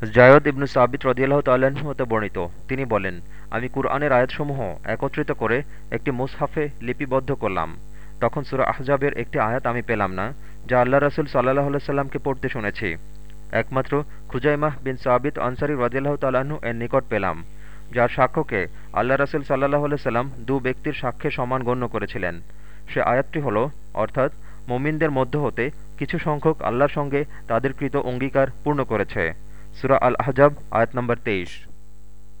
জায়দ ইবনু সাবিত রদিয়াল্লাহ তাল্লাহ্ন হতে বর্ণিত। তিনি বলেন, আমি কুরআনের আয়াতসমূহ একত্রিত করে একটি মুসহাফে লিপিবদ্ধ করলাম। তখন সুরা আহজাবের একটি আয়াত আমি পেলাম না, যা আল্লাহ রসুল সাল্লাহ সাল্লামকে পড়তে শুনেছি। একমাত্র খুজাইমাহ বিন সাবিত আনসারি রদিয়াল্লাহ তাল্লাহ্ন এর নিকট পেলাম, যার সাক্ষ্যকে আল্লাহ রসুল সাল্লাহ সাল্লাম দু ব্যক্তির সাক্ষ্যে সমান গণ্য করেছিলেন। সে আয়াতটি হল, অর্থাৎ, মোমিনদের মধ্য হতে কিছু সংখ্যক আল্লাহর সঙ্গে তাদের কৃত অঙ্গীকার পূর্ণ করেছে। سورہ الحجب آیت نمبر تیئیس۔